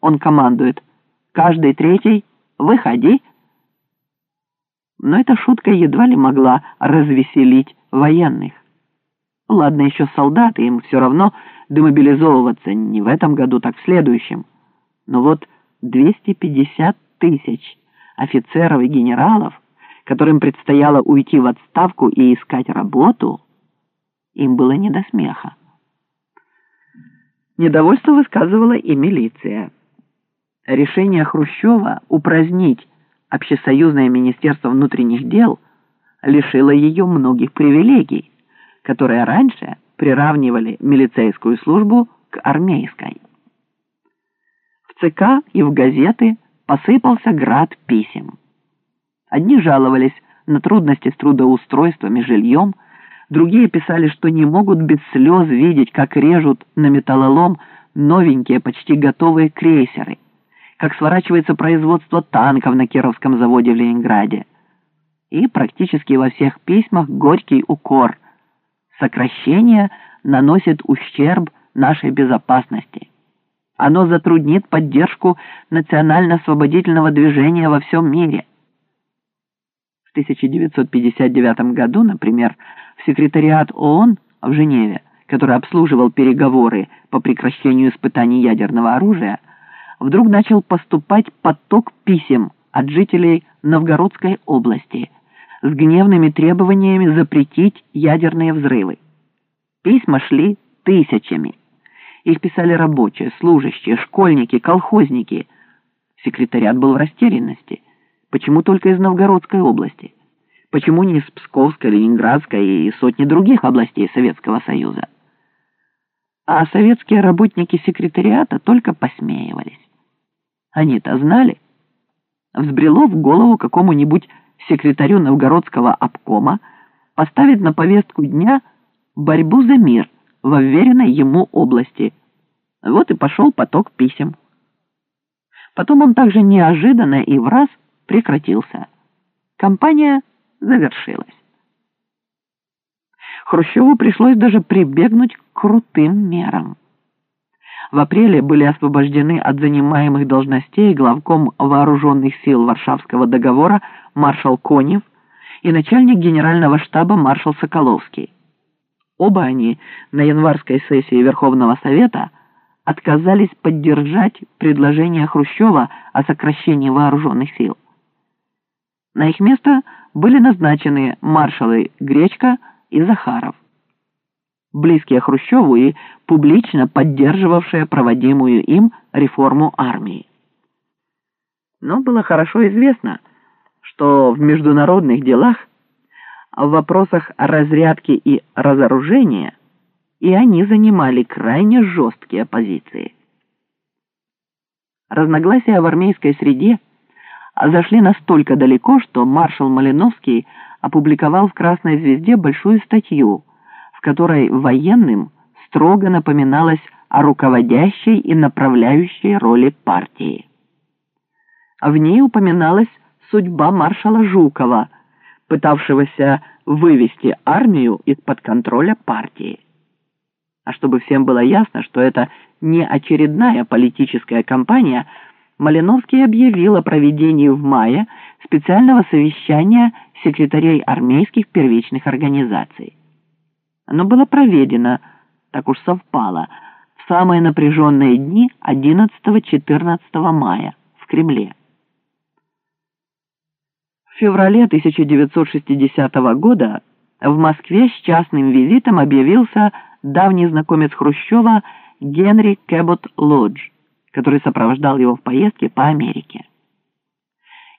он командует «Каждый третий, выходи!» Но эта шутка едва ли могла развеселить военных. Ладно, еще солдаты, им все равно демобилизовываться не в этом году, так в следующем. Но вот 250 тысяч офицеров и генералов, которым предстояло уйти в отставку и искать работу, им было не до смеха. Недовольство высказывала и милиция. Решение Хрущева упразднить Общесоюзное министерство внутренних дел лишило ее многих привилегий, которые раньше приравнивали милицейскую службу к армейской. В ЦК и в газеты посыпался град писем. Одни жаловались на трудности с трудоустройством и жильем, Другие писали, что не могут без слез видеть, как режут на металлолом новенькие, почти готовые крейсеры, как сворачивается производство танков на Кировском заводе в Ленинграде. И практически во всех письмах горький укор. Сокращение наносит ущерб нашей безопасности. Оно затруднит поддержку национально-освободительного движения во всем мире. В 1959 году, например, секретариат ООН в Женеве, который обслуживал переговоры по прекращению испытаний ядерного оружия, вдруг начал поступать поток писем от жителей Новгородской области с гневными требованиями запретить ядерные взрывы. Письма шли тысячами. Их писали рабочие, служащие, школьники, колхозники. Секретариат был в растерянности – Почему только из Новгородской области? Почему не из Псковской, Ленинградской и сотни других областей Советского Союза? А советские работники секретариата только посмеивались. Они-то знали. Взбрело в голову какому-нибудь секретарю Новгородского обкома поставить на повестку дня борьбу за мир в уверенной ему области. Вот и пошел поток писем. Потом он также неожиданно и в раз прекратился. Кампания завершилась. Хрущеву пришлось даже прибегнуть к крутым мерам. В апреле были освобождены от занимаемых должностей главком вооруженных сил Варшавского договора маршал Конев и начальник генерального штаба маршал Соколовский. Оба они на январской сессии Верховного Совета отказались поддержать предложение Хрущева о сокращении вооруженных сил. На их место были назначены маршалы Гречка и Захаров, близкие Хрущеву и публично поддерживавшие проводимую им реформу армии. Но было хорошо известно, что в международных делах, в вопросах разрядки и разоружения и они занимали крайне жесткие позиции. Разногласия в армейской среде – зашли настолько далеко, что маршал Малиновский опубликовал в «Красной звезде» большую статью, в которой военным строго напоминалось о руководящей и направляющей роли партии. В ней упоминалась судьба маршала Жукова, пытавшегося вывести армию из-под контроля партии. А чтобы всем было ясно, что это не очередная политическая кампания – Малиновский объявил о проведении в мае специального совещания секретарей армейских первичных организаций. Оно было проведено, так уж совпало, в самые напряженные дни 11-14 мая в Кремле. В феврале 1960 года в Москве с частным визитом объявился давний знакомец Хрущева Генри Кэбот Лодж который сопровождал его в поездке по Америке.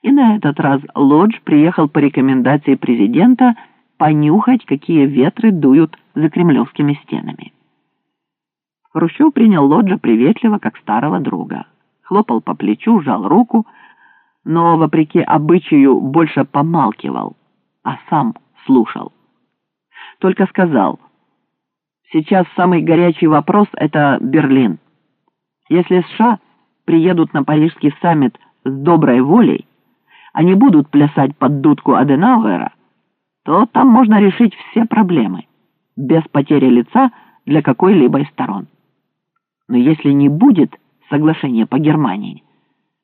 И на этот раз Лодж приехал по рекомендации президента понюхать, какие ветры дуют за кремлевскими стенами. Хрущев принял Лоджа приветливо, как старого друга. Хлопал по плечу, жал руку, но, вопреки обычаю, больше помалкивал, а сам слушал. Только сказал, сейчас самый горячий вопрос — это Берлин. Если США приедут на парижский саммит с доброй волей, они будут плясать под дудку Аденауэра, то там можно решить все проблемы, без потери лица для какой-либо из сторон. Но если не будет соглашение по Германии,